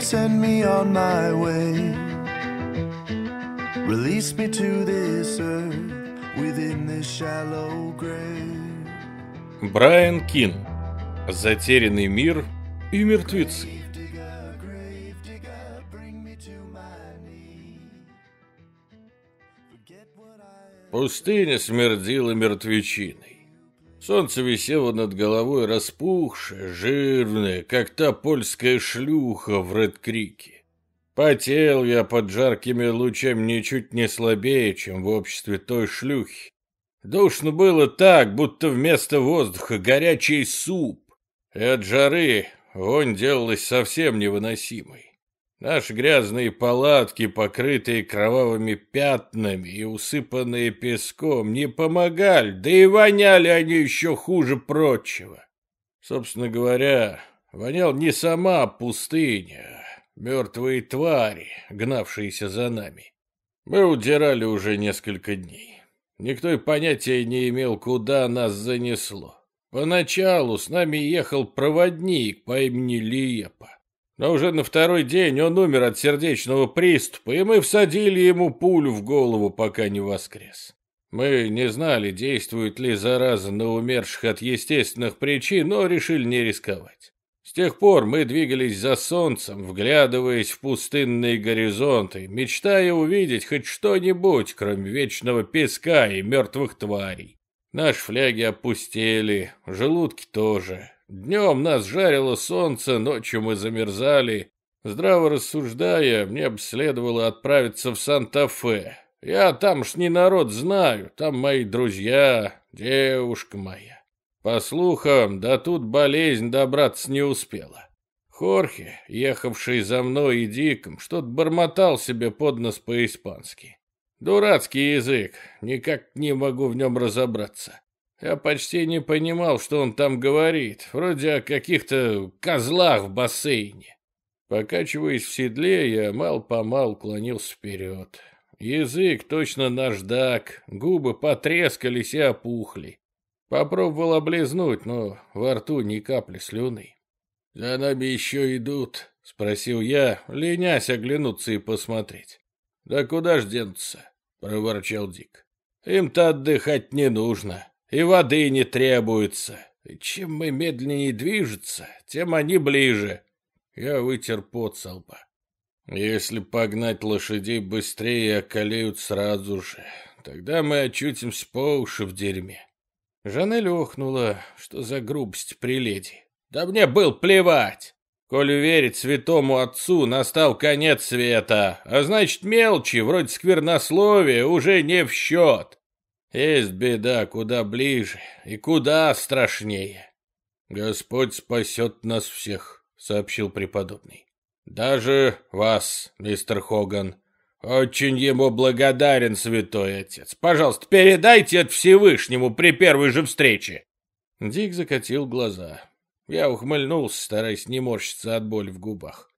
Send me on my way. Release me to this earth within this shallow grave. Брайан Кин. Затерянный мир и мертвецы. Пустыня смердила мертвечиной. Солнце висело над головой распухшее, жирное, как та польская шлюха в Редкрике. Потел я под жаркими лучами ничуть не слабее, чем в обществе той шлюхи. Душно было так, будто вместо воздуха горячий суп. И от жары вонь делалась совсем невыносимой. Наши грязные палатки, покрытые кровавыми пятнами и усыпанные песком, не помогали, да и воняли они еще хуже прочего. Собственно говоря, вонял не сама пустыня, а мертвые твари, гнавшиеся за нами. Мы удирали уже несколько дней. Никто и понятия не имел, куда нас занесло. Поначалу с нами ехал проводник по имени Лиепа. Но уже на второй день он умер от сердечного приступа, и мы всадили ему пулю в голову, пока не воскрес. Мы не знали, действует ли зараза на умерших от естественных причин, но решили не рисковать. С тех пор мы двигались за солнцем, вглядываясь в пустынные горизонты, мечтая увидеть хоть что-нибудь, кроме вечного песка и мертвых тварей. Наши фляги опустели, желудки тоже. Днем нас жарило солнце, ночью мы замерзали. Здраво рассуждая, мне бы следовало отправиться в Санта-Фе. Я тамошний народ знаю, там мои друзья, девушка моя. По слухам, да тут болезнь добраться не успела. Хорхе, ехавший за мной и Диком, что-то бормотал себе под нос по-испански. Дурацкий язык, никак не могу в нем разобраться. Я почти не понимал, что он там говорит, вроде о каких-то козлах в бассейне. Покачиваясь в седле, я мал-помал клонился вперед. Язык точно наждак, губы потрескались и опухли. Попробовал облизнуть, но во рту ни капли слюны. «За нами еще идут?» — спросил я, ленясь оглянуться и посмотреть. «Да куда ж денутся?» — проворчал Дик. «Им-то отдыхать не нужно, и воды не требуется. И чем мы медленнее движется, тем они ближе». Я вытер пот со лба. «Если погнать лошадей быстрее, околеют сразу же. Тогда мы очутимся по уши в дерьме». Жанель охнула, что за грубость при леди. «Да мне был плевать!» Коль верить святому отцу, настал конец света, а значит мелочи, вроде сквернословия, уже не в счет. Есть беда куда ближе и куда страшнее. Господь спасет нас всех, сообщил преподобный. Даже вас, мистер Хоган. Очень ему благодарен, святой отец. Пожалуйста, передайте это Всевышнему при первой же встрече. Дик закатил глаза. Я ухмыльнулся, стараясь не морщиться от боли в губах.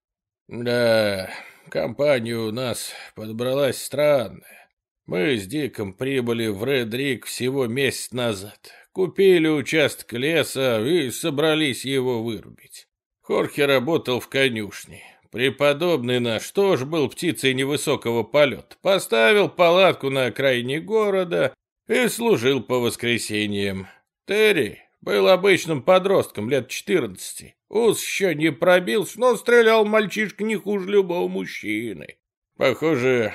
Да, компания у нас подобралась странная. Мы с Диком прибыли в Редрик всего месяц назад. Купили участок леса и собрались его вырубить. Хорхе работал в конюшне. Преподобный наш тоже был птицей невысокого полета. Поставил палатку на окраине города и служил по воскресеньям. Терри был обычным подростком лет 14. Ус еще не пробился, но стрелял мальчишка не хуже любого мужчины. Похоже,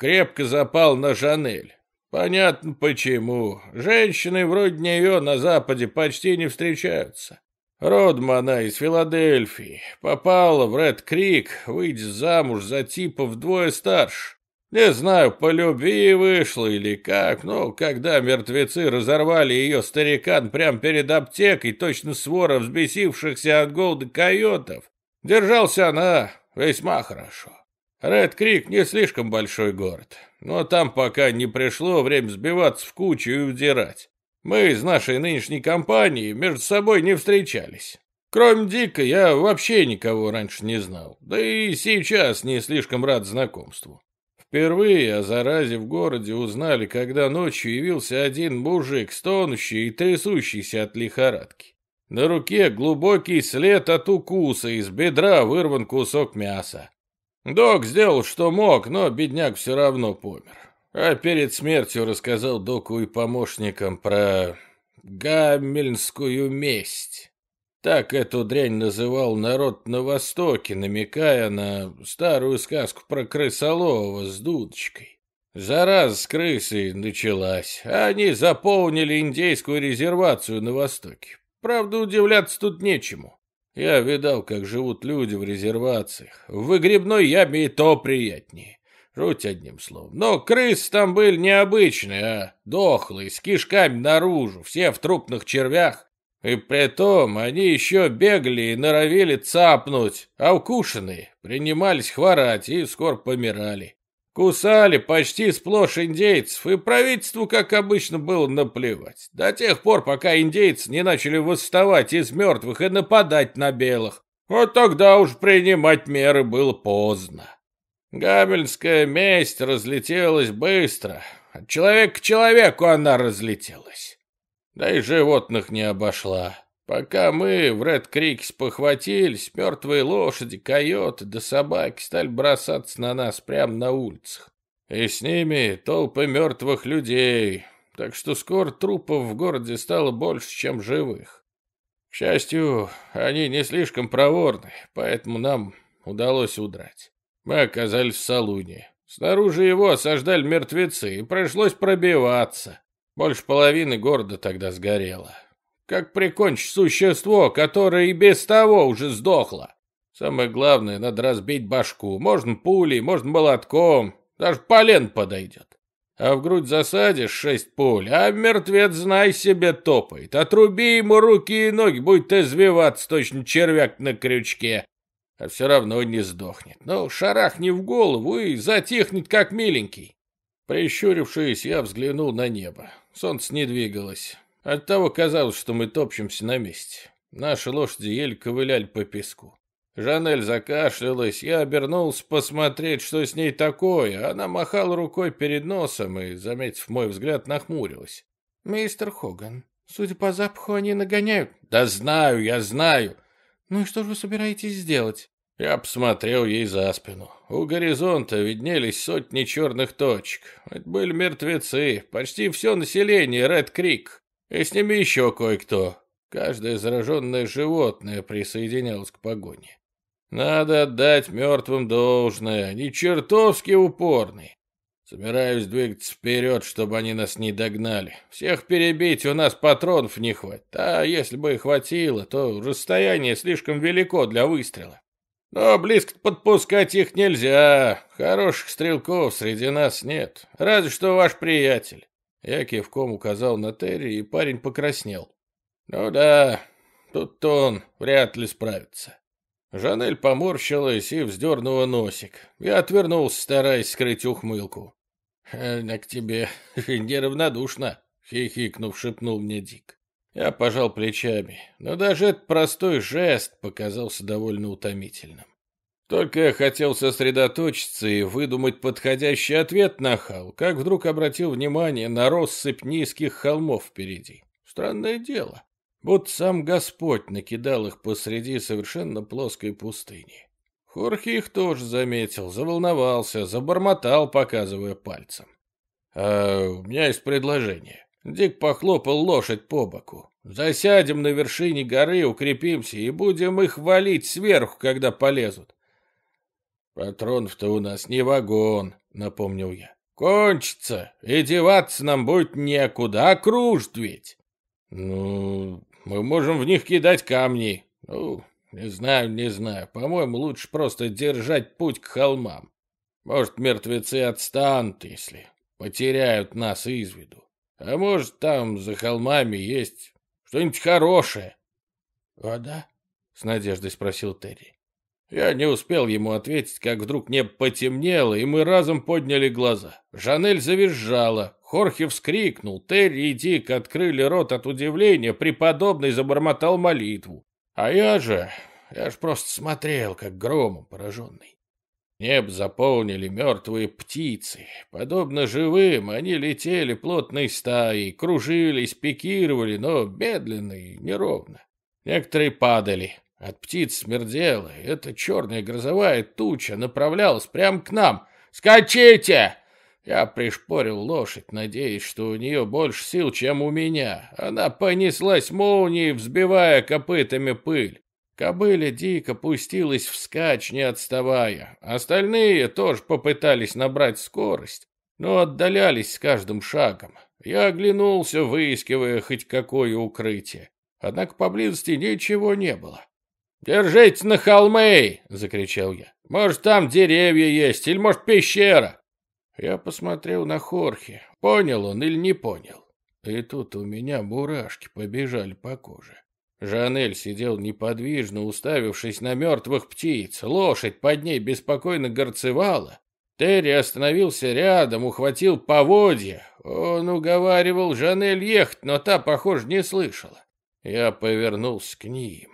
крепко запал на Жанель. Понятно почему. Женщины вроде нее на Западе почти не встречаются. Родом она из Филадельфии. Попала в Ред Крик, выйдя замуж за типа вдвое старше. Не знаю, по любви вышла или как, но когда мертвецы разорвали ее старикан прямо перед аптекой, точно свора взбесившихся от голода койотов, держался она весьма хорошо. Ред Крик не слишком большой город, но там пока не пришло время сбиваться в кучу и удирать. Мы из нашей нынешней компании между собой не встречались. Кроме Дика я вообще никого раньше не знал, да и сейчас не слишком рад знакомству. Впервые о заразе в городе узнали, когда ночью явился один мужик, стонущий и трясущийся от лихорадки. На руке глубокий след от укуса, из бедра вырван кусок мяса. Док сделал, что мог, но бедняк все равно помер. А перед смертью рассказал доку и помощникам про гамельнскую месть. Так эту дрянь называл народ на Востоке, намекая на старую сказку про крысолова с дудочкой. Зараза с крысой началась, а они заполнили индейскую резервацию на Востоке. Правда, удивляться тут нечему. Я видал, как живут люди в резервациях. В выгребной яме и то приятнее. Жуть одним словом. Но крысы там были необычные, а дохлые, с кишками наружу, все в трупных червях. И при том они еще бегали и норовили цапнуть, а укушенные принимались хворать и скоро помирали. Кусали почти сплошь индейцев, и правительству, как обычно, было наплевать. До тех пор, пока индейцы не начали восставать из мертвых и нападать на белых. Вот тогда уж принимать меры было поздно. Гамельская месть разлетелась быстро. От человека к человеку она разлетелась. Да и животных не обошла. Пока мы в Ред Крике спохватились, мертвые лошади, койоты да собаки стали бросаться на нас прямо на улицах. И с ними толпы мертвых людей, так что скоро трупов в городе стало больше, чем живых. К счастью, они не слишком проворны, поэтому нам удалось удрать. Мы оказались в салуне. Снаружи его осаждали мертвецы, и пришлось пробиваться. Больше половины города тогда сгорело. Как прикончить существо, которое и без того уже сдохло? Самое главное, надо разбить башку. Можно пулей, можно молотком, даже полен подойдет. А в грудь засадишь шесть пуль, а мертвец, знай себе, топает. Отруби ему руки и ноги, будет извиваться точно червяк на крючке. А все равно не сдохнет. Ну, шарахни в голову и затихнет, как миленький. Прищурившись, я взглянул на небо. Солнце не двигалось. Оттого казалось, что мы топчемся на месте. Наши лошади еле ковыляли по песку. Жанель закашлялась, я обернулся посмотреть, что с ней такое. Она махала рукой перед носом и, заметив мой взгляд, нахмурилась. «Мистер Хоган, судя по запаху, они нагоняют». «Да знаю, я знаю». «Ну и что же вы собираетесь сделать?» Я посмотрел ей за спину. У горизонта виднелись сотни черных точек. Это были мертвецы, почти все население Ред Крик. И с ними еще кое-кто. Каждое зараженное животное присоединялось к погоне. Надо отдать мертвым должное, они чертовски упорны. Собираюсь двигаться вперед, чтобы они нас не догнали. Всех перебить у нас патронов не хватит. А если бы и хватило, то расстояние слишком велико для выстрела. Но близко подпускать их нельзя. Хороших стрелков среди нас нет. Разве что ваш приятель. Я кивком указал на Терри, и парень покраснел. «Ну да, тут он вряд ли справится». Жанель поморщилась и вздернула носик. Я отвернулся, стараясь скрыть ухмылку. «Она к тебе неравнодушна», — хихикнув, шепнул мне Дик. Я пожал плечами, но даже этот простой жест показался довольно утомительным. Только я хотел сосредоточиться и выдумать подходящий ответ на хал, как вдруг обратил внимание на россыпь низких холмов впереди. Странное дело. Вот сам Господь накидал их посреди совершенно плоской пустыни. Хорхи их тоже заметил, заволновался, забормотал, показывая пальцем. «А у меня есть предложение». Дик похлопал лошадь по боку. «Засядем на вершине горы, укрепимся и будем их валить сверху, когда полезут. «Патронов-то у нас не вагон», — напомнил я. «Кончится, и деваться нам будет некуда, окружит ведь». «Ну, мы можем в них кидать камни. Ну, не знаю, не знаю. По-моему, лучше просто держать путь к холмам. Может, мертвецы отстанут, если потеряют нас из виду. А может, там за холмами есть что-нибудь хорошее». «Вода?» — с надеждой спросил Терри. Я не успел ему ответить, как вдруг небо потемнело, и мы разом подняли глаза. Жанель завизжала, Хорхе вскрикнул, Терри и Дик открыли рот от удивления, преподобный забормотал молитву. А я же, я ж просто смотрел, как громом пораженный. Небо заполнили мертвые птицы. Подобно живым, они летели плотной стаей, кружились, пикировали, но медленно и неровно. Некоторые падали. От птиц смердело. Эта черная грозовая туча направлялась прямо к нам. «Скачите!» Я пришпорил лошадь, надеясь, что у нее больше сил, чем у меня. Она понеслась молнией, взбивая копытами пыль. Кобыля дико пустилась вскачь, не отставая. Остальные тоже попытались набрать скорость, но отдалялись с каждым шагом. Я оглянулся, выискивая хоть какое укрытие. Однако поблизости ничего не было. «Держите на холмы!» — закричал я. «Может, там деревья есть, или, может, пещера?» Я посмотрел на Хорхе. Понял он или не понял? И тут у меня мурашки побежали по коже. Жанель сидел неподвижно, уставившись на мертвых птиц. Лошадь под ней беспокойно горцевала. Терри остановился рядом, ухватил поводья. Он уговаривал Жанель ехать, но та, похоже, не слышала. Я повернулся к ним.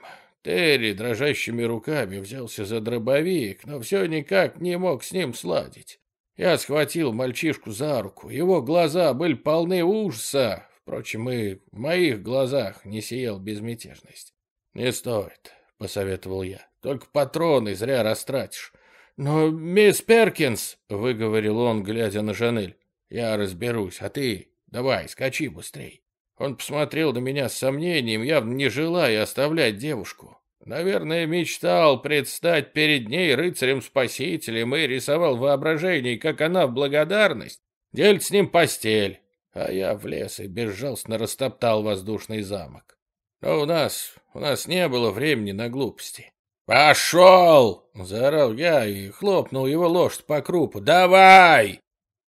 Терри дрожащими руками взялся за дробовик, но все никак не мог с ним сладить. Я схватил мальчишку за руку. Его глаза были полны ужаса, Впрочем, и в моих глазах не сиял безмятежность. «Не стоит», — посоветовал я. «Только патроны зря растратишь». «Но, мисс Перкинс», — выговорил он, глядя на Жанель, — «я разберусь, а ты давай, скачи быстрей». Он посмотрел на меня с сомнением, явно не желая оставлять девушку. Наверное, мечтал предстать перед ней рыцарем-спасителем и рисовал воображение, как она в благодарность делит с ним постель а я в лес и безжалостно растоптал воздушный замок. Но у нас, у нас не было времени на глупости. «Пошел!» — заорал я и хлопнул его лошадь по крупу. «Давай!»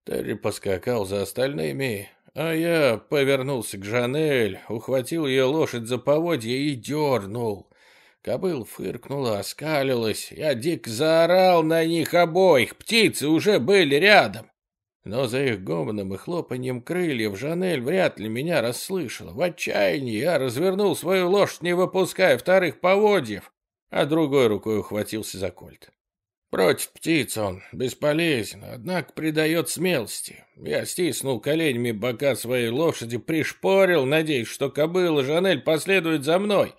Терри поскакал за остальными, а я повернулся к Жанель, ухватил ее лошадь за поводья и дернул. Кобыл фыркнула, оскалилась. Я дико заорал на них обоих. Птицы уже были рядом. Но за их гомоном и хлопаньем крыльев Жанель вряд ли меня расслышала. В отчаянии я развернул свою лошадь, не выпуская вторых поводьев, а другой рукой ухватился за кольт. Против птиц он бесполезен, однако придает смелости. Я стиснул коленями бока своей лошади, пришпорил, надеясь, что кобыла Жанель последует за мной.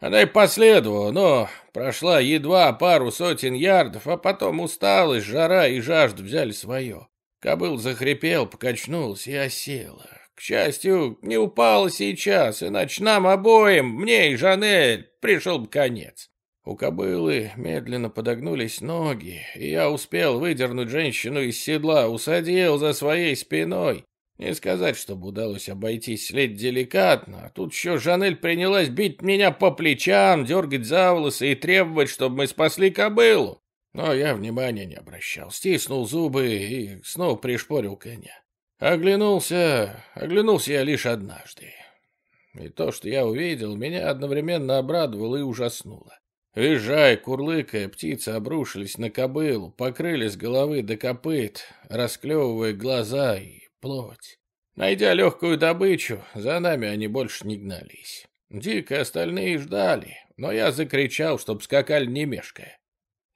Она и последовала, но прошла едва пару сотен ярдов, а потом усталость, жара и жажда взяли свое. Кобыл захрипел, покачнулся и осела. К счастью, не упала сейчас, иначе нам обоим, мне и Жанель, пришел бы конец. У кобылы медленно подогнулись ноги, и я успел выдернуть женщину из седла, усадил за своей спиной. Не сказать, чтобы удалось обойтись след деликатно, а тут еще Жанель принялась бить меня по плечам, дергать за волосы и требовать, чтобы мы спасли кобылу. Но я внимания не обращал, стиснул зубы и снова пришпорил коня. Оглянулся, оглянулся я лишь однажды. И то, что я увидел, меня одновременно обрадовало и ужаснуло. Визжая, курлыкая, птицы обрушились на кобылу, покрыли с головы до копыт, расклевывая глаза и плоть. Найдя легкую добычу, за нами они больше не гнались. Дико остальные ждали, но я закричал, чтоб скакали не мешкая.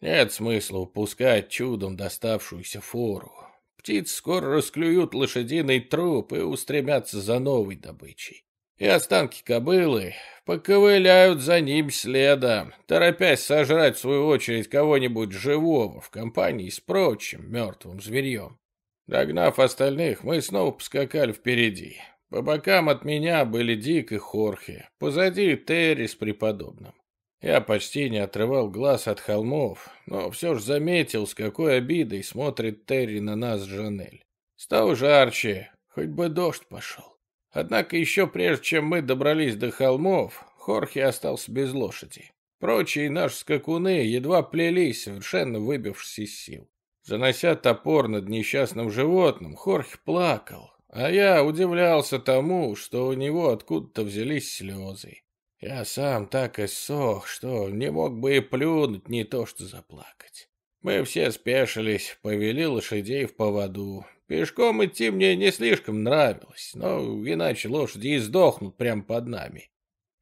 Нет смысла упускать чудом доставшуюся фору. Птицы скоро расклюют лошадиный труп и устремятся за новой добычей. И останки кобылы поковыляют за ним следом, торопясь сожрать в свою очередь кого-нибудь живого в компании с прочим мертвым зверьем. Догнав остальных, мы снова поскакали впереди. По бокам от меня были Дик и Хорхе, позади Терри с преподобным. Я почти не отрывал глаз от холмов, но все же заметил, с какой обидой смотрит Терри на нас Жанель. Стало жарче, хоть бы дождь пошел. Однако еще прежде, чем мы добрались до холмов, Хорхе остался без лошади. Прочие наши скакуны едва плелись, совершенно выбившись из сил. Занося топор над несчастным животным, Хорхе плакал, а я удивлялся тому, что у него откуда-то взялись слезы. Я сам так и сох, что не мог бы и плюнуть, не то что заплакать. Мы все спешились, повели лошадей в поводу. Пешком идти мне не слишком нравилось, но иначе лошади и сдохнут прямо под нами.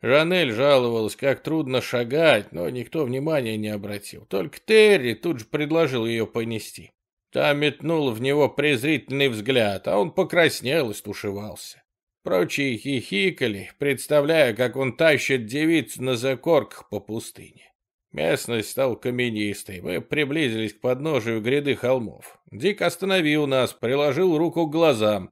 Жанель жаловалась, как трудно шагать, но никто внимания не обратил. Только Терри тут же предложил ее понести. Та метнула в него презрительный взгляд, а он покраснел и стушевался. Прочие хихикали, представляя, как он тащит девицу на закорках по пустыне. Местность стала каменистой. Мы приблизились к подножию гряды холмов. Дик остановил нас, приложил руку к глазам.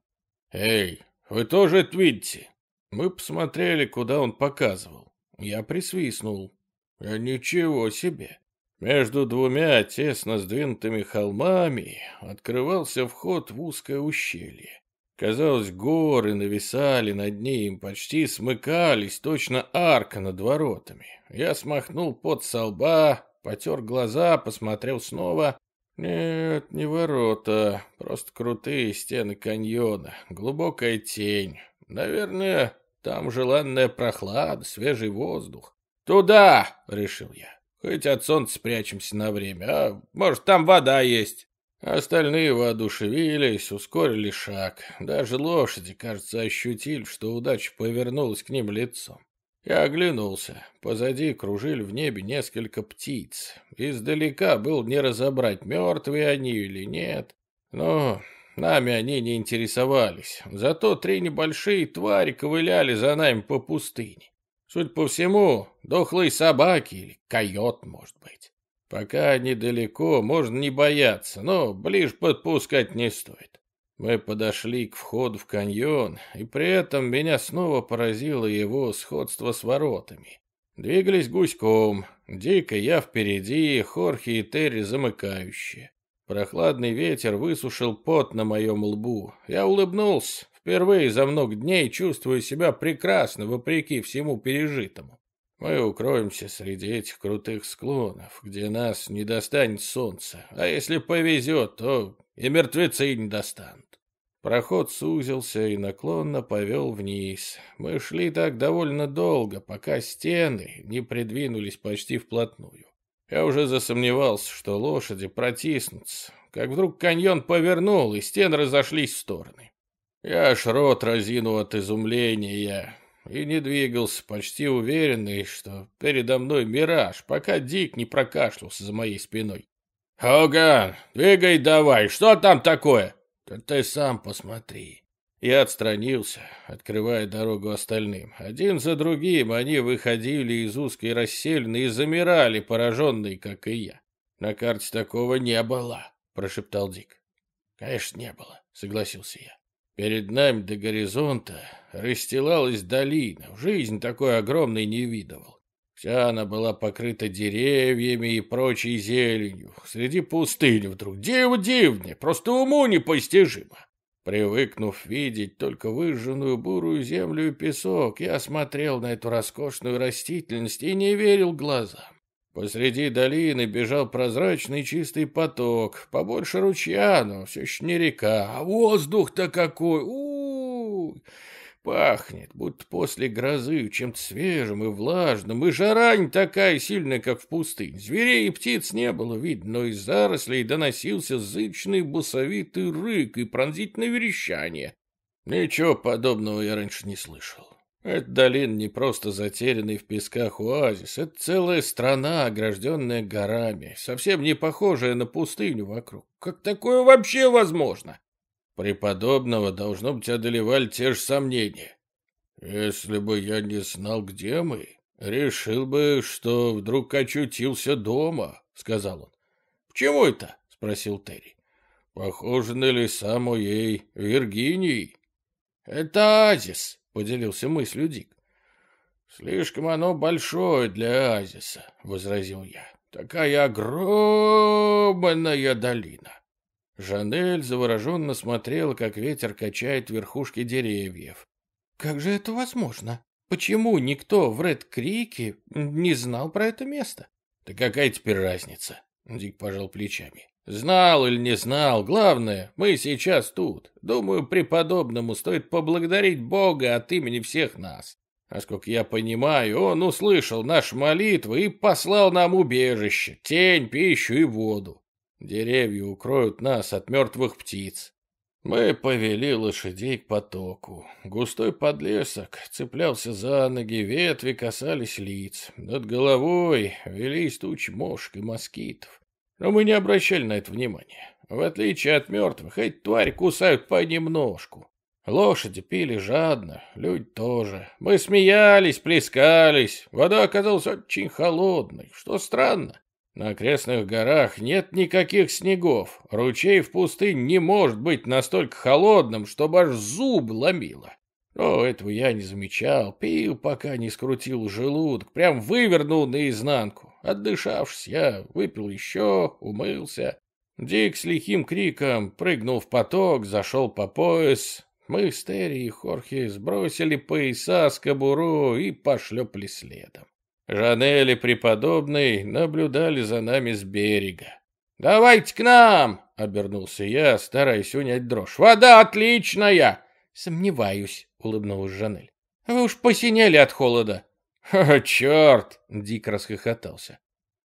«Эй, вы тоже это видите?» Мы посмотрели, куда он показывал. Я присвистнул. А ничего себе! Между двумя тесно сдвинутыми холмами открывался вход в узкое ущелье. Казалось, горы нависали над ним, почти смыкались, точно арка над воротами. Я смахнул под со лба, потер глаза, посмотрел снова. Нет, не ворота, просто крутые стены каньона, глубокая тень. Наверное, там желанная прохлада, свежий воздух. «Туда!» — решил я. «Хоть от солнца спрячемся на время, а может, там вода есть». Остальные воодушевились, ускорили шаг. Даже лошади, кажется, ощутили, что удача повернулась к ним лицом. Я оглянулся. Позади кружили в небе несколько птиц. Издалека был не разобрать, мертвые они или нет. Но нами они не интересовались. Зато три небольшие твари ковыляли за нами по пустыне. Судя по всему, дохлые собаки или койот, может быть. Пока они далеко, можно не бояться, но ближе подпускать не стоит. Мы подошли к входу в каньон, и при этом меня снова поразило его сходство с воротами. Двигались гуськом, Дико я впереди, Хорхи и Терри замыкающие. Прохладный ветер высушил пот на моем лбу. Я улыбнулся, впервые за много дней чувствую себя прекрасно, вопреки всему пережитому. Мы укроемся среди этих крутых склонов, где нас не достанет солнце, а если повезет, то и мертвецы не достанут. Проход сузился и наклонно повел вниз. Мы шли так довольно долго, пока стены не придвинулись почти вплотную. Я уже засомневался, что лошади протиснутся, как вдруг каньон повернул, и стены разошлись в стороны. Я аж рот разинул от изумления и не двигался, почти уверенный, что передо мной мираж, пока Дик не прокашлялся за моей спиной. «Хоган, двигай давай, что там такое?» «Да ты сам посмотри». Я отстранился, открывая дорогу остальным. Один за другим они выходили из узкой расселины и замирали, пораженные, как и я. «На карте такого не было», — прошептал Дик. «Конечно, не было», — согласился я. Перед нами до горизонта расстилалась долина. В жизнь такой огромной не видывал. Вся она была покрыта деревьями и прочей зеленью. Среди пустыни вдруг диво дивное, просто уму непостижимо. Привыкнув видеть только выжженную бурую землю и песок, я смотрел на эту роскошную растительность и не верил глазам. Посреди долины бежал прозрачный чистый поток, побольше ручья, но все еще не река. А воздух-то какой! у, -у, -у Пахнет, будто после грозы, чем-то свежим и влажным, и жара не такая сильная, как в пустыне. Зверей и птиц не было видно, но из зарослей доносился зычный басовитый рык и пронзительное верещание. Ничего подобного я раньше не слышал. Это долина не просто затерянный в песках оазис, это целая страна, огражденная горами, совсем не похожая на пустыню вокруг. Как такое вообще возможно? Преподобного, должно быть, одолевали те же сомнения. Если бы я не знал, где мы, решил бы, что вдруг очутился дома, — сказал он. — Почему это? — спросил Терри. — Похоже на леса моей Виргинии. — Это Азис, поделился мыслью Дик. «Слишком оно большое для оазиса», — возразил я. «Такая огромная долина». Жанель завороженно смотрела, как ветер качает верхушки деревьев. «Как же это возможно? Почему никто в Ред-Крике не знал про это место?» «Да какая теперь разница?» — Дик пожал плечами. Знал или не знал, главное, мы сейчас тут. Думаю, преподобному стоит поблагодарить Бога от имени всех нас. Насколько я понимаю, он услышал наши молитвы и послал нам убежище, тень, пищу и воду. Деревья укроют нас от мертвых птиц. Мы повели лошадей к потоку. Густой подлесок цеплялся за ноги, ветви касались лиц. Над головой велись тучи мошек и москитов. Но мы не обращали на это внимания. В отличие от мертвых, эти твари кусают понемножку. Лошади пили жадно, люди тоже. Мы смеялись, плескались. Вода оказалась очень холодной, что странно. На окрестных горах нет никаких снегов. Ручей в пустыне не может быть настолько холодным, чтобы аж зуб ломило. Но этого я не замечал. Пил, пока не скрутил желудок. Прям вывернул наизнанку. Отдышавшись, я выпил еще, умылся. Дик с лихим криком прыгнул в поток, зашел по пояс. Мы с Терри и Хорхе сбросили пояса с кобуру и пошлепали следом. Жанель и преподобный наблюдали за нами с берега. «Давайте к нам!» — обернулся я, стараясь унять дрожь. «Вода отличная!» «Сомневаюсь», — улыбнулась Жанель. «Вы уж посинели от холода». «О, черт!» — Дик расхохотался.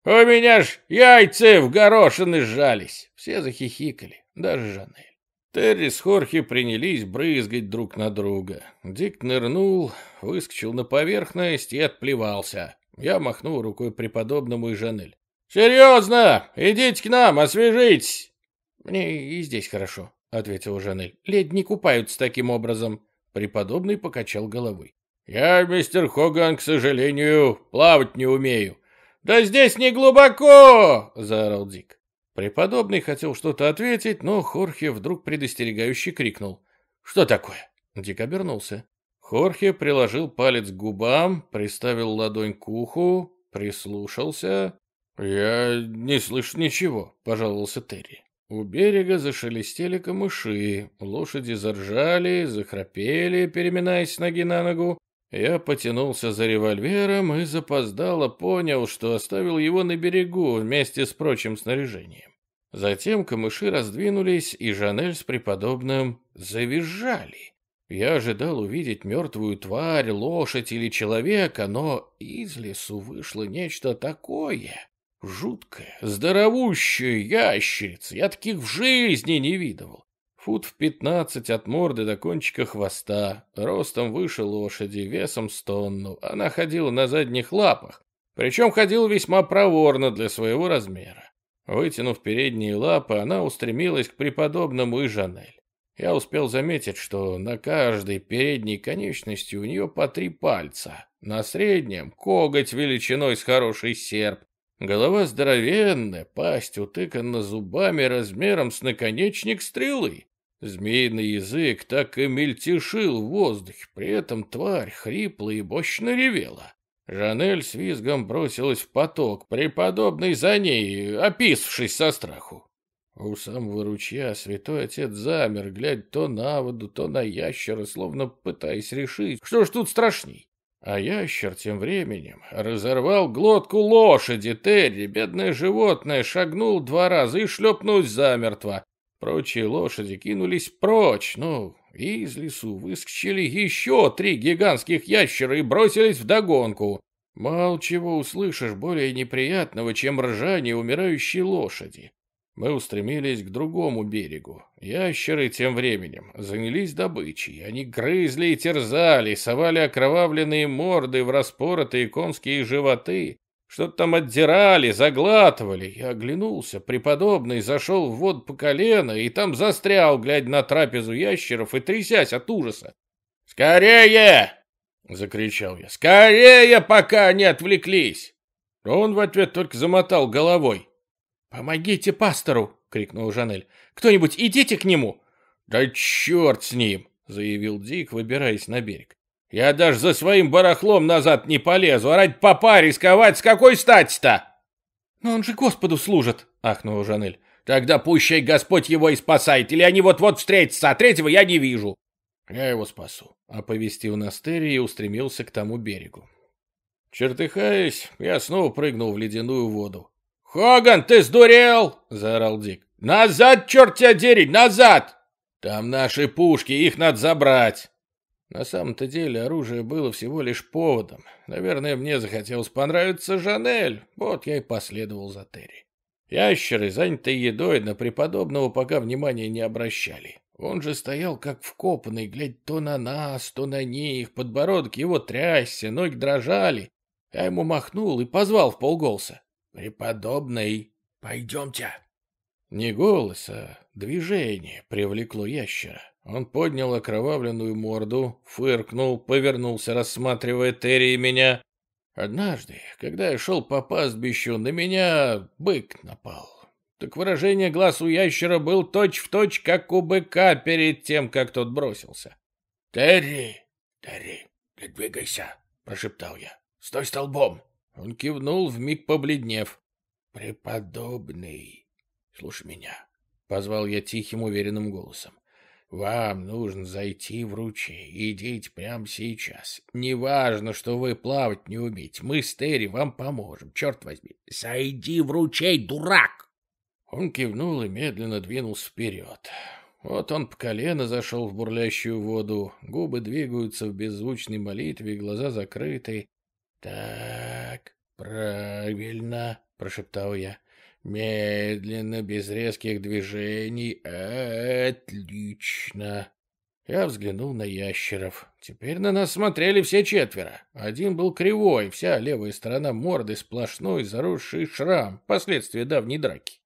«У меня ж яйца в горошины сжались!» Все захихикали, даже Жанель. Терри с Хорхи принялись брызгать друг на друга. Дик нырнул, выскочил на поверхность и отплевался. Я махнул рукой преподобному и Жанель. «Серьезно! Идите к нам, освежитесь!» «Мне и здесь хорошо», — ответила Жанель. «Леди не купаются таким образом». Преподобный покачал головой. «Я, мистер Хоган, к сожалению, плавать не умею». «Да здесь не глубоко!» — заорал Дик. Преподобный хотел что-то ответить, но Хорхе вдруг предостерегающе крикнул. «Что такое?» Дик обернулся. Хорхе приложил палец к губам, приставил ладонь к уху, прислушался. «Я не слышу ничего», — пожаловался Терри. У берега зашелестели камыши, лошади заржали, захрапели, переминаясь ноги на ногу. Я потянулся за револьвером и запоздало понял, что оставил его на берегу вместе с прочим снаряжением. Затем камыши раздвинулись, и Жанель с преподобным завизжали. Я ожидал увидеть мертвую тварь, лошадь или человека, но из лесу вышло нечто такое. Жуткое, здоровущее ящерица. Я таких в жизни не видывал. Фут в пятнадцать от морды до кончика хвоста, ростом выше лошади, весом с тонну. Она ходила на задних лапах, причем ходила весьма проворно для своего размера. Вытянув передние лапы, она устремилась к преподобному и Жанель. Я успел заметить, что на каждой передней конечности у нее по три пальца. На среднем — коготь величиной с хороший серп. Голова здоровенная, пасть утыкана зубами размером с наконечник стрелы. Змеиный язык так и мельтешил в воздухе, при этом тварь хрипла и мощно ревела. Жанель с визгом бросилась в поток, преподобный за ней, описавшись со страху. У самого ручья святой отец замер, глядя то на воду, то на ящера, словно пытаясь решить, что ж тут страшней. А ящер тем временем разорвал глотку лошади Терри, бедное животное шагнул два раза и шлепнулось замертво. Прочие лошади кинулись прочь, ну, из лесу выскочили еще три гигантских ящера и бросились в догонку. Мало чего услышишь более неприятного, чем ржание умирающей лошади. Мы устремились к другому берегу. Ящеры тем временем занялись добычей. Они грызли и терзали, совали окровавленные морды в распоротые конские животы. Что-то там отдирали, заглатывали. Я оглянулся, преподобный зашел в воду по колено и там застрял, глядя на трапезу ящеров и трясясь от ужаса. «Скорее!» — закричал я. «Скорее, пока они отвлеклись!» Он в ответ только замотал головой. «Помогите пастору!» — крикнул Жанель. «Кто-нибудь идите к нему!» «Да черт с ним!» — заявил Дик, выбираясь на берег. «Я даже за своим барахлом назад не полезу, а ради попа рисковать с какой стати-то?» «Но он же Господу служит!» — ахнула Жанель. «Тогда пущай Господь его и спасает, или они вот-вот встретятся, а третьего я не вижу!» «Я его спасу», — оповестил Настери и устремился к тому берегу. Чертыхаясь, я снова прыгнул в ледяную воду. «Хоган, ты сдурел!» — заорал Дик. «Назад, черт тебя дери, назад! Там наши пушки, их надо забрать!» На самом-то деле оружие было всего лишь поводом. Наверное, мне захотелось понравиться Жанель, вот я и последовал за Терри. Ящеры, занятые едой, на преподобного пока внимания не обращали. Он же стоял как вкопанный, глядя то на нас, то на них, подбородок его трясся, ноги дрожали. Я ему махнул и позвал в полголоса. «Преподобный, пойдемте». Не голос, а Движение привлекло ящера. Он поднял окровавленную морду, фыркнул, повернулся, рассматривая Терри и меня. Однажды, когда я шел по пастбищу, на меня бык напал. Так выражение глаз у ящера был точь-в-точь, точь, как у быка перед тем, как тот бросился. «Терри! Терри, не двигайся!» — прошептал я. «Стой столбом!» Он кивнул, вмиг побледнев. «Преподобный, слушай меня!» — позвал я тихим, уверенным голосом. «Вам нужно зайти в ручей. Идите прямо сейчас. Неважно, что вы плавать не умеете. Мы с Терри вам поможем, черт возьми. Зайди в ручей, дурак!» Он кивнул и медленно двинулся вперед. Вот он по колено зашел в бурлящую воду, губы двигаются в беззвучной молитве, глаза закрыты. «Так, правильно», — прошептал я. «Медленно, без резких движений. Отлично». Я взглянул на ящеров. Теперь на нас смотрели все четверо. Один был кривой, вся левая сторона морды сплошной, заросший шрам, последствия давней драки.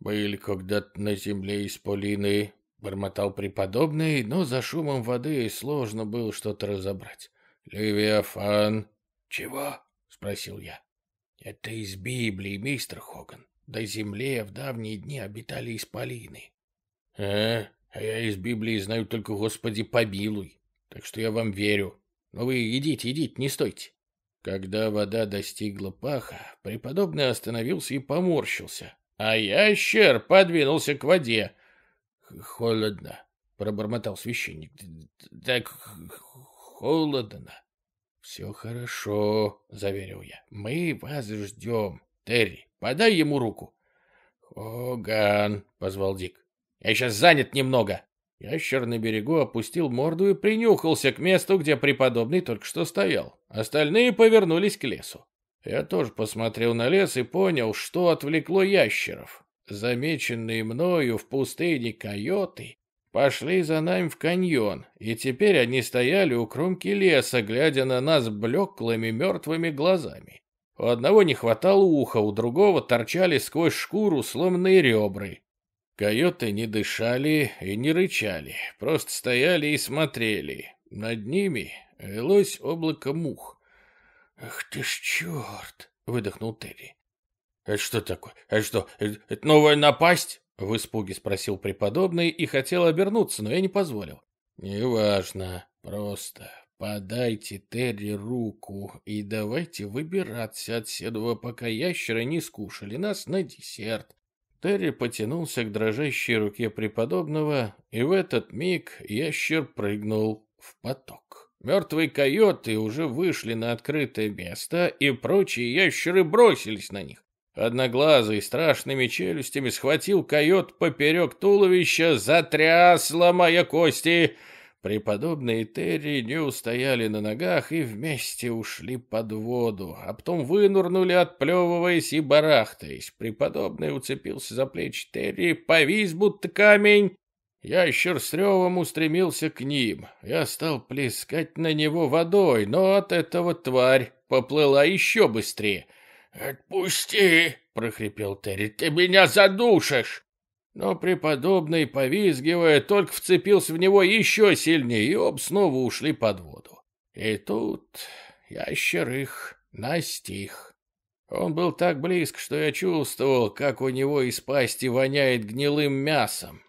Были когда-то на земле исполины, бормотал преподобный, но за шумом воды сложно было что-то разобрать. Левиафан. Чего? спросил я. Это из Библии, мистер Хоган. До земле в давние дни обитали исполины. А, а я из Библии знаю только Господи помилуй. Так что я вам верю. Но вы идите, идите, не стойте. Когда вода достигла паха, преподобный остановился и поморщился, а ящер подвинулся к воде. «Холодно», — пробормотал священник. «Так холодно». «Все хорошо», — заверил я. «Мы вас ждем. Терри, подай ему руку». «Хоган», — позвал Дик. «Я сейчас занят немного». Ящер на берегу опустил морду и принюхался к месту, где преподобный только что стоял. Остальные повернулись к лесу. Я тоже посмотрел на лес и понял, что отвлекло ящеров. Замеченные мною в пустыне койоты пошли за нами в каньон, и теперь они стояли у кромки леса, глядя на нас блеклыми мертвыми глазами. У одного не хватало уха, у другого торчали сквозь шкуру сломанные ребры. Койоты не дышали и не рычали, просто стояли и смотрели. Над ними велось облако мух. «Ах ты ж черт!» — выдохнул Терри. «Это что такое? Это что, это новая напасть?» — в испуге спросил преподобный и хотел обернуться, но я не позволил. «Неважно, просто подайте Терри руку и давайте выбираться отседова, пока ящеры не скушали нас на десерт». Терри потянулся к дрожащей руке преподобного, и в этот миг ящер прыгнул в поток. Мертвые койоты уже вышли на открытое место, и прочие ящеры бросились на них. Одноглазый страшными челюстями схватил койот поперек туловища, затряс, ломая кости. Преподобные Терри не устояли на ногах и вместе ушли под воду, а потом вынурнули, отплевываясь и барахтаясь. Преподобный уцепился за плечи Терри, повис будто камень, Ящер с ревом устремился к ним. Я стал плескать на него водой, но от этого тварь поплыла еще быстрее. «Отпусти!» — прохрипел Терри. «Ты меня задушишь!» Но преподобный, повизгивая, только вцепился в него еще сильнее, и об снова ушли под воду. И тут ящер их настиг. Он был так близко, что я чувствовал, как у него из пасти воняет гнилым мясом.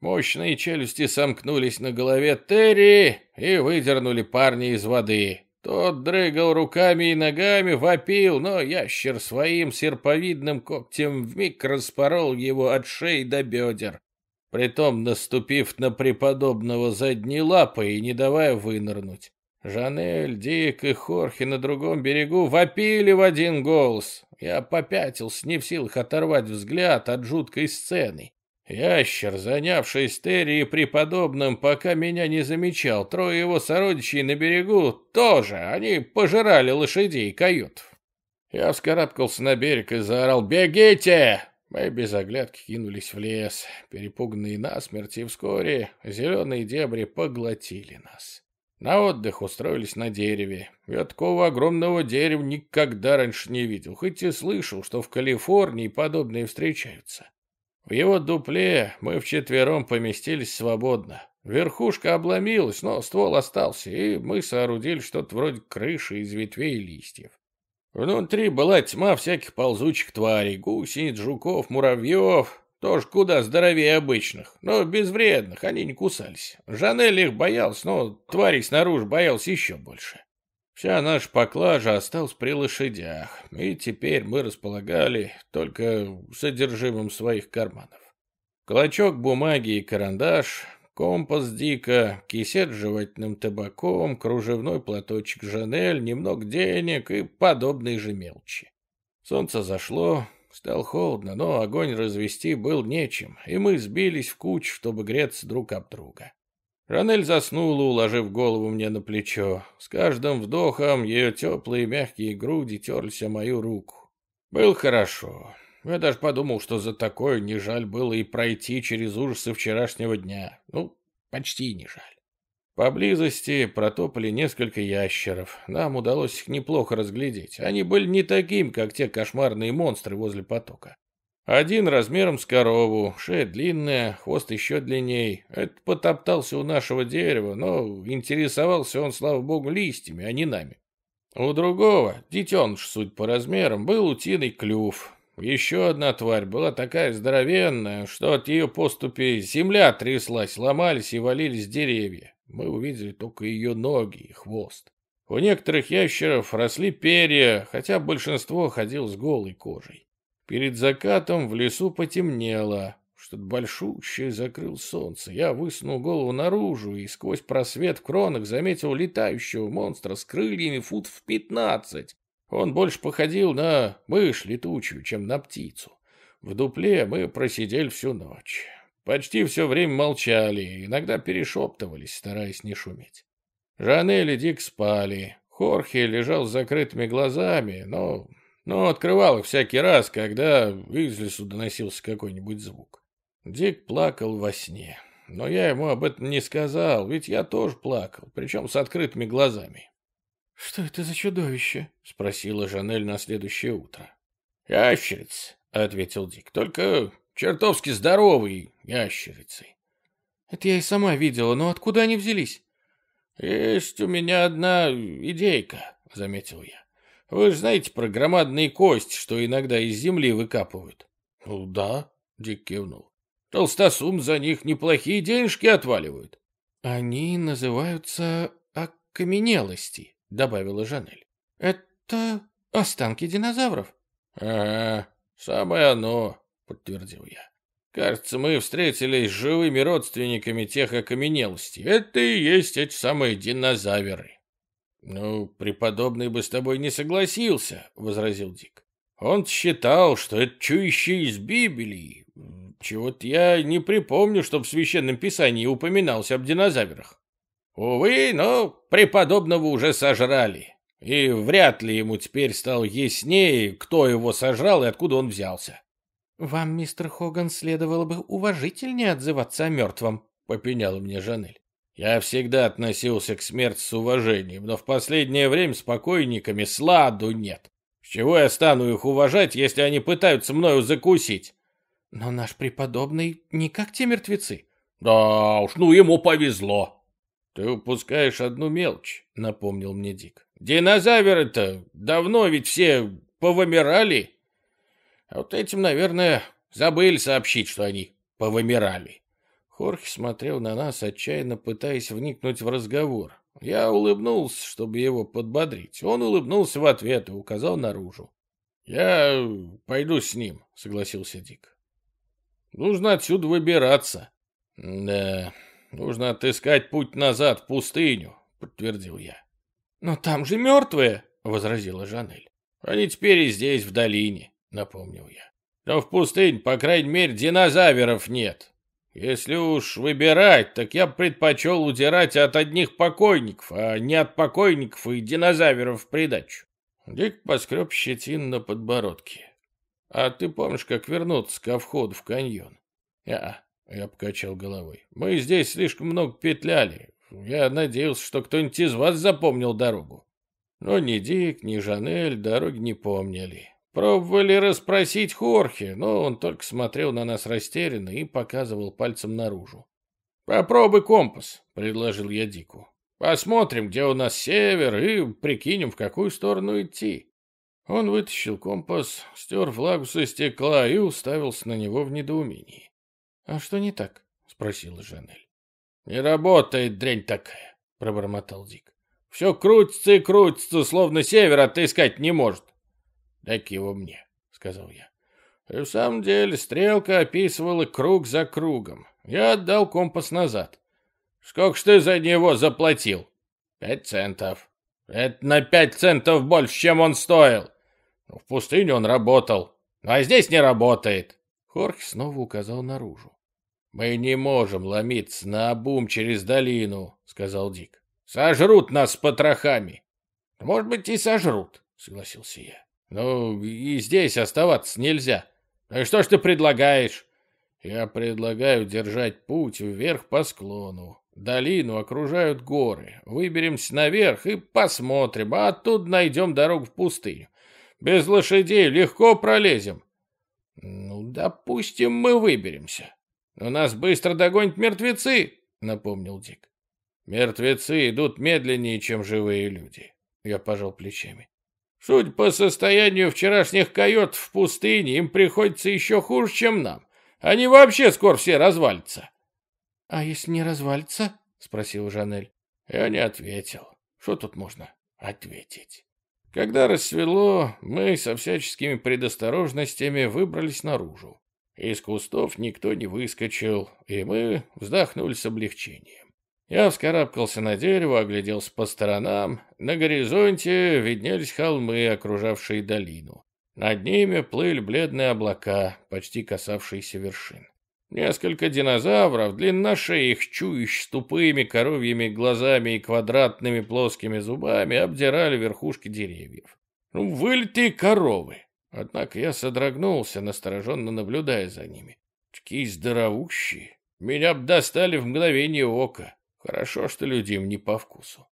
Мощные челюсти сомкнулись на голове Терри и выдернули парня из воды. Тот дрыгал руками и ногами, вопил, но ящер своим серповидным когтем вмиг распорол его от шеи до бедер, притом наступив на преподобного задней лапой и не давая вынырнуть. Жанель, Дик и Хорхи на другом берегу вопили в один голос. Я попятился, не в силах оторвать взгляд от жуткой сцены. Ящер, занявшись Терри преподобным, пока меня не замечал. Трое его сородичей на берегу тоже, они пожирали лошадей и каютов. Я вскарабкался на берег и заорал «Бегите!» Мы без оглядки кинулись в лес, перепуганные насмерть, и вскоре зеленые дебри поглотили нас. На отдых устроились на дереве. Я такого огромного дерева никогда раньше не видел, хоть и слышал, что в Калифорнии подобные встречаются. В его дупле мы вчетвером поместились свободно. Верхушка обломилась, но ствол остался, и мы соорудили что-то вроде крыши из ветвей и листьев. Внутри была тьма всяких ползучих тварей, гусениц, жуков, муравьев, тоже куда здоровее обычных, но безвредных, они не кусались. Жанель их боялся, но тварей снаружи боялся еще больше. Вся наша поклажа осталась при лошадях, и теперь мы располагали только содержимым своих карманов. Клочок бумаги и карандаш, компас Дика, кисет с жевательным табаком, кружевной платочек Жанель, немного денег и подобные же мелочи. Солнце зашло, стало холодно, но огонь развести был нечем, и мы сбились в кучу, чтобы греться друг об друга. Ранель заснула, уложив голову мне на плечо. С каждым вдохом ее теплые мягкие груди терлись о мою руку. Было хорошо. Я даже подумал, что за такое не жаль было и пройти через ужасы вчерашнего дня. Ну, почти не жаль. Поблизости протопали несколько ящеров. Нам удалось их неплохо разглядеть. Они были не такими, как те кошмарные монстры возле потока. Один размером с корову, шея длинная, хвост еще длинней. Это потоптался у нашего дерева, но интересовался он, слава богу, листьями, а не нами. У другого, детеныш, суть по размерам, был утиный клюв. Еще одна тварь была такая здоровенная, что от ее поступи земля тряслась, ломались и валились деревья. Мы увидели только ее ноги и хвост. У некоторых ящеров росли перья, хотя большинство ходил с голой кожей. Перед закатом в лесу потемнело. Что-то большущее закрыл солнце. Я высунул голову наружу и сквозь просвет в кронах заметил летающего монстра с крыльями фут в пятнадцать. Он больше походил на мышь летучую, чем на птицу. В дупле мы просидели всю ночь. Почти все время молчали, иногда перешептывались, стараясь не шуметь. Жанель и Дик спали. Хорхе лежал с закрытыми глазами, но, но открывал их всякий раз, когда из лесу доносился какой-нибудь звук. Дик плакал во сне, но я ему об этом не сказал, ведь я тоже плакал, причем с открытыми глазами. «Что это за чудовище?» — спросила Жанель на следующее утро. «Ящерица», — ответил Дик, — «только чертовски здоровый ящерицы». «Это я и сама видела, но откуда они взялись?» «Есть у меня одна идейка», — заметил я. «Вы же знаете про громадные кости, что иногда из земли выкапывают?» «Ну да», — Дик кивнул. «Толстосум за них неплохие денежки отваливают». «Они называются окаменелости», добавила Жанель. Это останки динозавров. Ага, самое оно, подтвердил я. Кажется, мы встретились с живыми родственниками тех окаменелостей. Это и есть эти самые динозавры. Ну, преподобный бы с тобой не согласился, возразил Дик. Он считал, что это чующие из Библии. Чего-то я не припомню, что в Священном Писании упоминалось об динозаврах. Увы, но преподобного уже сожрали, и вряд ли ему теперь стало яснее, кто его сожрал и откуда он взялся. «Вам, мистер Хоган, следовало бы уважительнее отзываться о мертвом», — попеняла мне Жанель. Я всегда относился к смерти с уважением, но в последнее время с покойниками сладу нет. С чего я стану их уважать, если они пытаются мною закусить? Но наш преподобный не как те мертвецы. Да уж, ну ему повезло. «Ты упускаешь одну мелочь», — напомнил мне Дик. «Динозавры-то давно ведь все повымирали. А вот этим, наверное, забыли сообщить, что они повымирали». Хорхе смотрел на нас, отчаянно пытаясь вникнуть в разговор. Я улыбнулся, чтобы его подбодрить. Он улыбнулся в ответ и указал наружу. «Я пойду с ним», — согласился Дик. «Нужно отсюда выбираться». «Да, Нужно отыскать путь назад в пустыню, подтвердил я. Но там же мертвые, возразила Жанель. Они теперь и здесь, в долине, напомнил я. Но в пустыне, по крайней мере, динозавров нет. Если уж выбирать, так я предпочел удирать от одних покойников, а не от покойников и динозавров в придачу. Дик поскреб щетин на подбородке. А ты помнишь, как вернуться ко входу в каньон? Я я покачал головой. Мы здесь слишком много петляли. Я надеялся, что кто-нибудь из вас запомнил дорогу. Но ни Дик, ни Жанель дороги не помнили. Пробовали расспросить Хорхе, но он только смотрел на нас растерянно и показывал пальцем наружу. «Попробуй компас», — предложил я Дику. «Посмотрим, где у нас север, и прикинем, в какую сторону идти». Он вытащил компас, стер влагу со стекла и уставился на него в недоумении. «А что не так?» — спросила Жанель. «Не работает дрянь такая», — пробормотал Дик. «Все крутится и крутится, словно север отыскать не может». «Дай-ка его мне», — сказал я. И в самом деле стрелка описывала круг за кругом. Я отдал компас назад. «Сколько ж ты за него заплатил?» «Пять центов». «Это на пять центов больше, чем он стоил». «В пустыне он работал, а здесь не работает». Хорхе снова указал наружу. «Мы не можем ломиться на обум через долину», — сказал Дик. «Сожрут нас с потрохами». «Может быть, и сожрут», — согласился я. «Ну, и здесь оставаться нельзя. И что ж ты предлагаешь?» «Я предлагаю держать путь вверх по склону. Долину окружают горы. Выберемся наверх и посмотрим, а оттуда найдем дорогу в пустыню. Без лошадей легко пролезем». «Ну, допустим, мы выберемся. Но нас быстро догонят мертвецы», — напомнил Дик. «Мертвецы идут медленнее, чем живые люди», — я пожал плечами. Судя по состоянию вчерашних койот в пустыне, им приходится еще хуже, чем нам. Они вообще скоро все развалятся. — А если не развалится? — спросил Жанель. Я не ответил. Что тут можно ответить? Когда рассвело, мы со всяческими предосторожностями выбрались наружу. Из кустов никто не выскочил, и мы вздохнули с облегчением. Я вскарабкался на дерево, огляделся по сторонам. На горизонте виднелись холмы, окружавшие долину. Над ними плыли бледные облака, почти касавшиеся вершин. Несколько динозавров, длинношеих, чующих с тупыми коровьими глазами и квадратными плоскими зубами, обдирали верхушки деревьев. Ну, вылитые коровы. Однако я содрогнулся, настороженно наблюдая за ними. Такие здоровущие. Меня б достали в мгновение ока. Хорошо, что людям не по вкусу.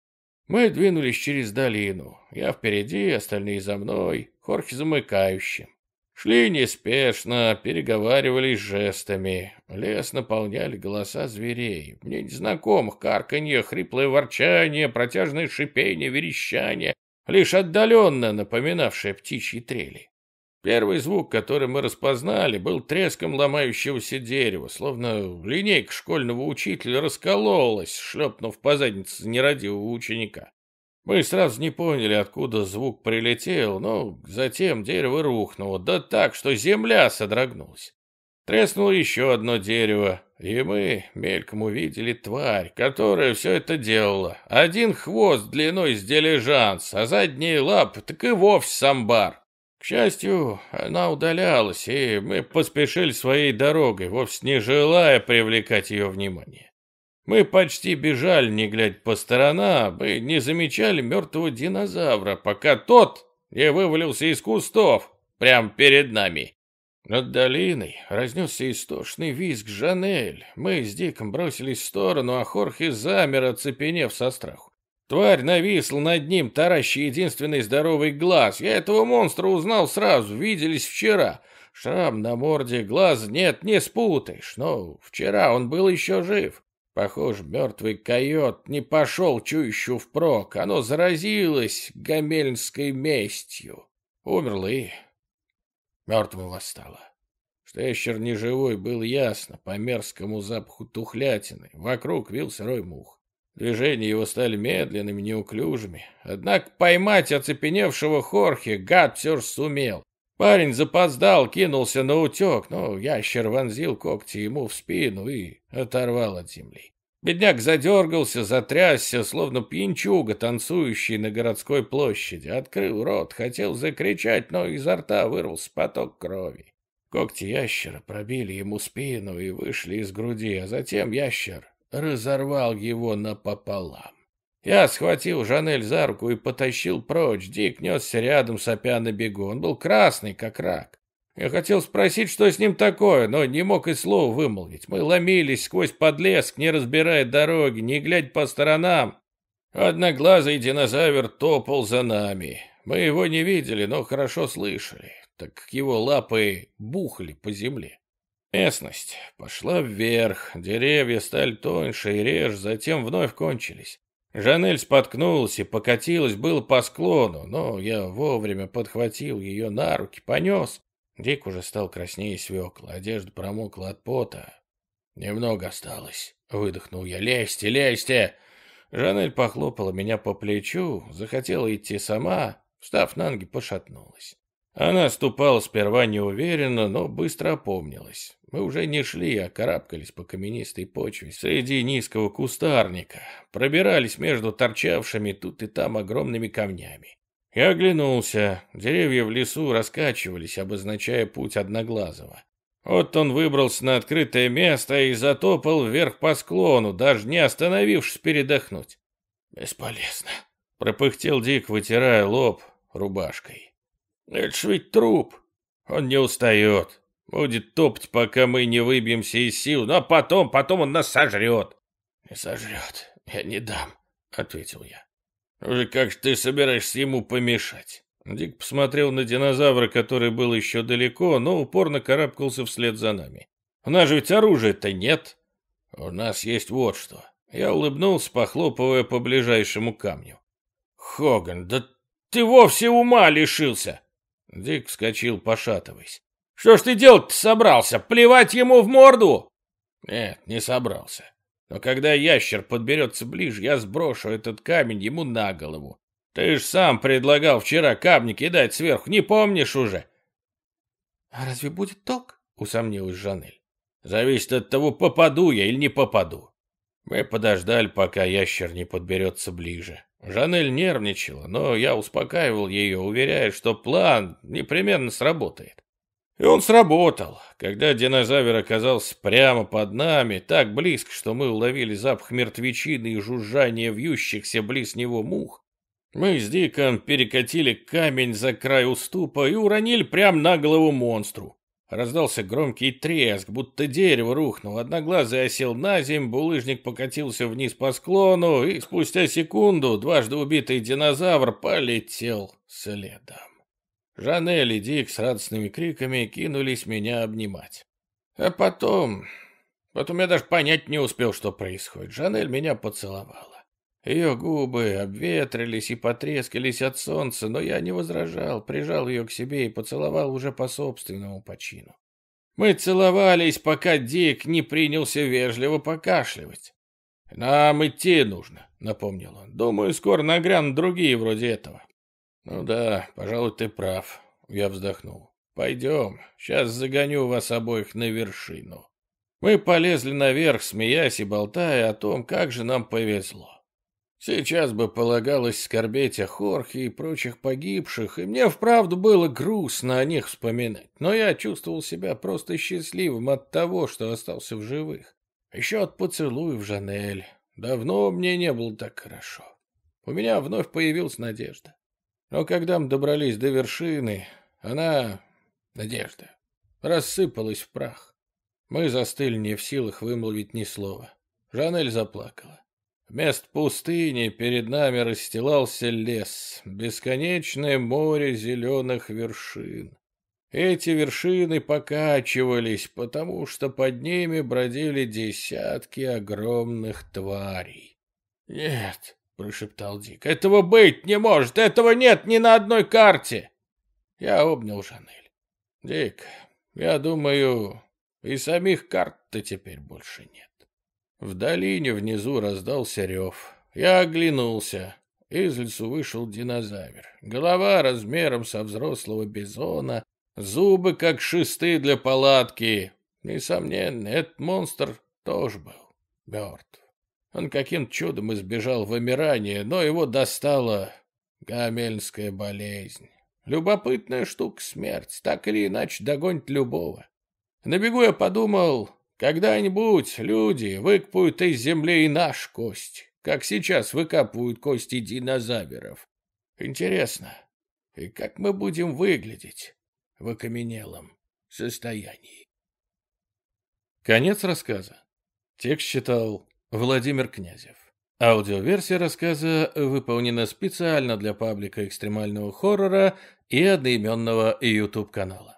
Мы двинулись через долину. Я впереди, остальные за мной, Хорхе замыкающим. Шли неспешно, переговаривались жестами. Лес наполняли голоса зверей. Мне незнакомых карканье, хриплое ворчание, протяжное шипение, верещание, лишь отдаленно напоминавшее птичьи трели. Первый звук, который мы распознали, был треском ломающегося дерева, словно линейка школьного учителя раскололась, шлепнув по заднице нерадивого ученика. Мы сразу не поняли, откуда звук прилетел, но затем дерево рухнуло, да так, что земля содрогнулась. Треснуло еще одно дерево, и мы мельком увидели тварь, которая все это делала. Один хвост длиной с дилижанс, а задние лапы так и вовсе самбар. К счастью, она удалялась, и мы поспешили своей дорогой, вовсе не желая привлекать ее внимание. Мы почти бежали, не глядя по сторонам, и не замечали мертвого динозавра, пока тот не вывалился из кустов прямо перед нами. Над долиной разнесся истошный визг Жанель. Мы с Диком бросились в сторону, а Хорхе замер, оцепенев со страху. Тварь нависла над ним, таращий единственный здоровый глаз. Я этого монстра узнал сразу, виделись вчера. Шрам на морде, глаз нет, не спутаешь. Но вчера он был еще жив. Похоже, мертвый койот не пошел чующу впрок. Оно заразилось гамельнской местью. Умерло и мертвым восстало. Что ящер не живой, был ясно по мерзкому запаху тухлятины. Вокруг вился рой мух. Движения его стали медленными, неуклюжими. Однако поймать оцепеневшего Хорхе гад все же сумел. Парень запоздал, кинулся на утек, но ящер вонзил когти ему в спину и оторвал от земли. Бедняк задергался, затрясся, словно пьянчуга, танцующий на городской площади. Открыл рот, хотел закричать, но изо рта вырвался поток крови. Когти ящера пробили ему спину и вышли из груди, а затем ящер разорвал его напополам. Я схватил Жанель за руку и потащил прочь. Дик несся рядом, сопя на бегу. Он был красный, как рак. Я хотел спросить, что с ним такое, но не мог и слова вымолвить. Мы ломились сквозь подлеск, не разбирая дороги, не глядя по сторонам. Одноглазый динозавр топал за нами. Мы его не видели, но хорошо слышали. так как его лапы бухали по земле. Местность пошла вверх, деревья стали тоньше и реже, затем вновь кончились. Жанель споткнулась и покатилась было по склону, но я вовремя подхватил ее на руки, понес. Дик уже стал краснее свекла, одежда промокла от пота. «Немного осталось», — выдохнул я. «Лезьте, лезьте!» Жанель похлопала меня по плечу, захотела идти сама, встав на ноги, пошатнулась. Она ступала сперва неуверенно, но быстро опомнилась. Мы уже не шли, а карабкались по каменистой почве среди низкого кустарника, пробирались между торчавшими тут и там огромными камнями. Я оглянулся. Деревья в лесу раскачивались, обозначая путь Одноглазого. Вот он выбрался на открытое место и затопал вверх по склону, даже не остановившись передохнуть. «Бесполезно», — пропыхтел Дик, вытирая лоб рубашкой. «Это ж ведь труп. Он не устает. Будет топать, пока мы не выбьемся из сил, но потом, потом он нас сожрет. Не сожрет, я не дам, ответил я. Уже как же ты собираешься ему помешать? Дик посмотрел на динозавра, который был еще далеко, но упорно карабкался вслед за нами. У нас же ведь оружия-то нет. У нас есть вот что. Я улыбнулся, похлопывая по ближайшему камню. Хоган, да ты вовсе ума лишился! Дик вскочил, пошатываясь. Что ж ты делать-то собрался? Плевать ему в морду? Нет, не собрался. Но когда ящер подберется ближе, я сброшу этот камень ему на голову. Ты ж сам предлагал вчера камни кидать сверху, не помнишь уже? А разве будет толк? Усомнилась Жанель. Зависит от того, попаду я или не попаду. Мы подождали, пока ящер не подберется ближе. Жанель нервничала, но я успокаивал ее, уверяя, что план непременно сработает. И он сработал. Когда динозавр оказался прямо под нами, так близко, что мы уловили запах мертвечины и жужжание вьющихся близ него мух, мы с Диком перекатили камень за край уступа и уронили прямо на голову монстру. Раздался громкий треск, будто дерево рухнуло. Одноглазый осел на землю, булыжник покатился вниз по склону, и спустя секунду дважды убитый динозавр полетел следом. Жанель и Дик с радостными криками кинулись меня обнимать. А потом... Потом я даже понять не успел, что происходит. Жанель меня поцеловала. Ее губы обветрились и потрескались от солнца, но я не возражал, прижал ее к себе и поцеловал уже по собственному почину. Мы целовались, пока Дик не принялся вежливо покашливать. «Нам идти нужно», — напомнил он. «Думаю, скоро нагрянут другие вроде этого». «Ну да, пожалуй, ты прав», — я вздохнул. «Пойдем, сейчас загоню вас обоих на вершину». Мы полезли наверх, смеясь и болтая о том, как же нам повезло. Сейчас бы полагалось скорбеть о Хорхе и прочих погибших, и мне вправду было грустно о них вспоминать, но я чувствовал себя просто счастливым от того, что остался в живых. Еще от поцелуев Жанель. Давно мне не было так хорошо. У меня вновь появилась надежда. Но когда мы добрались до вершины, она, надежда, рассыпалась в прах. Мы застыли не в силах вымолвить ни слова. Жанель заплакала. Вместо пустыни перед нами расстилался лес, бесконечное море зеленых вершин. Эти вершины покачивались, потому что под ними бродили десятки огромных тварей. «Нет, — прошептал Дик. «Этого быть не может! Этого нет ни на одной карте!» Я обнял Жанель. «Дик, я думаю, и самих карт-то теперь больше нет». В долине внизу раздался рев. Я оглянулся. Из лесу вышел динозавр. Голова размером со взрослого бизона, зубы как шесты для палатки. Несомненно, этот монстр тоже был мертв. Он каким чудом избежал вымирания, но его достала гамельнская болезнь. Любопытная штука смерть, так или иначе догонит любого. На бегу я подумал, когда-нибудь люди выкопают из земли и наш кость, как сейчас выкапывают кости динозавров. Интересно, и как мы будем выглядеть в окаменелом состоянии? Конец рассказа. Текст читал Владимир Князев Аудиоверсия рассказа выполнена специально для паблика экстремального хоррора и одноименного YouTube-канала.